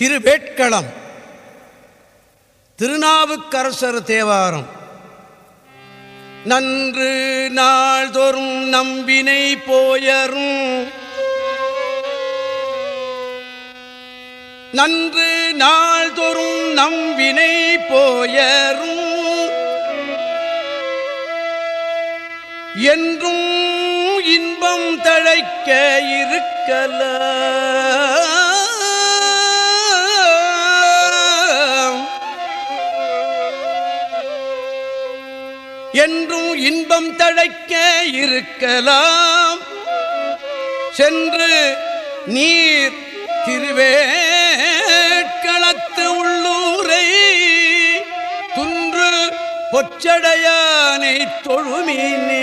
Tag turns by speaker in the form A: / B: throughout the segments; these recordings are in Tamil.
A: திருவேட்களம் திருநாவுக்கரசர் தேவாரம். நன்று நாள்தோறும் நம்பினை போயரும். நன்று நாள்தோறும் நம்பினை போயரும். என்றும் இன்பம் தழைக்க இருக்கலா. என்றும் இன்பம் தழைக்க இருக்கலாம். சென்று நீர் திருவேட்களத்து உள்ளூரை துன்று பொச்சடையானை தொழுமீனே.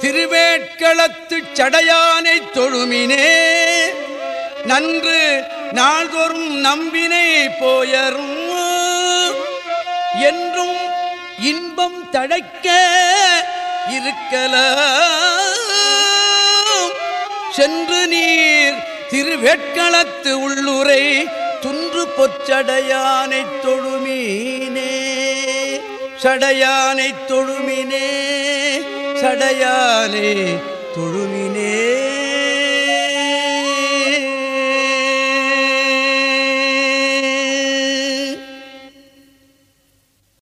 A: திருவேட்களத்து சடையானை தொழுமினே. நன்று நாள்தோறும் நம்பினை போயரும். என்று இன்பம் தழைக்க இருக்கல சென்று நீர் திருவேட்களத்து உள்ளுரை துன்று பொச்சடையானை தொழுமீனே. சடையானை தொழுமினே சடையானே தொழுமினே.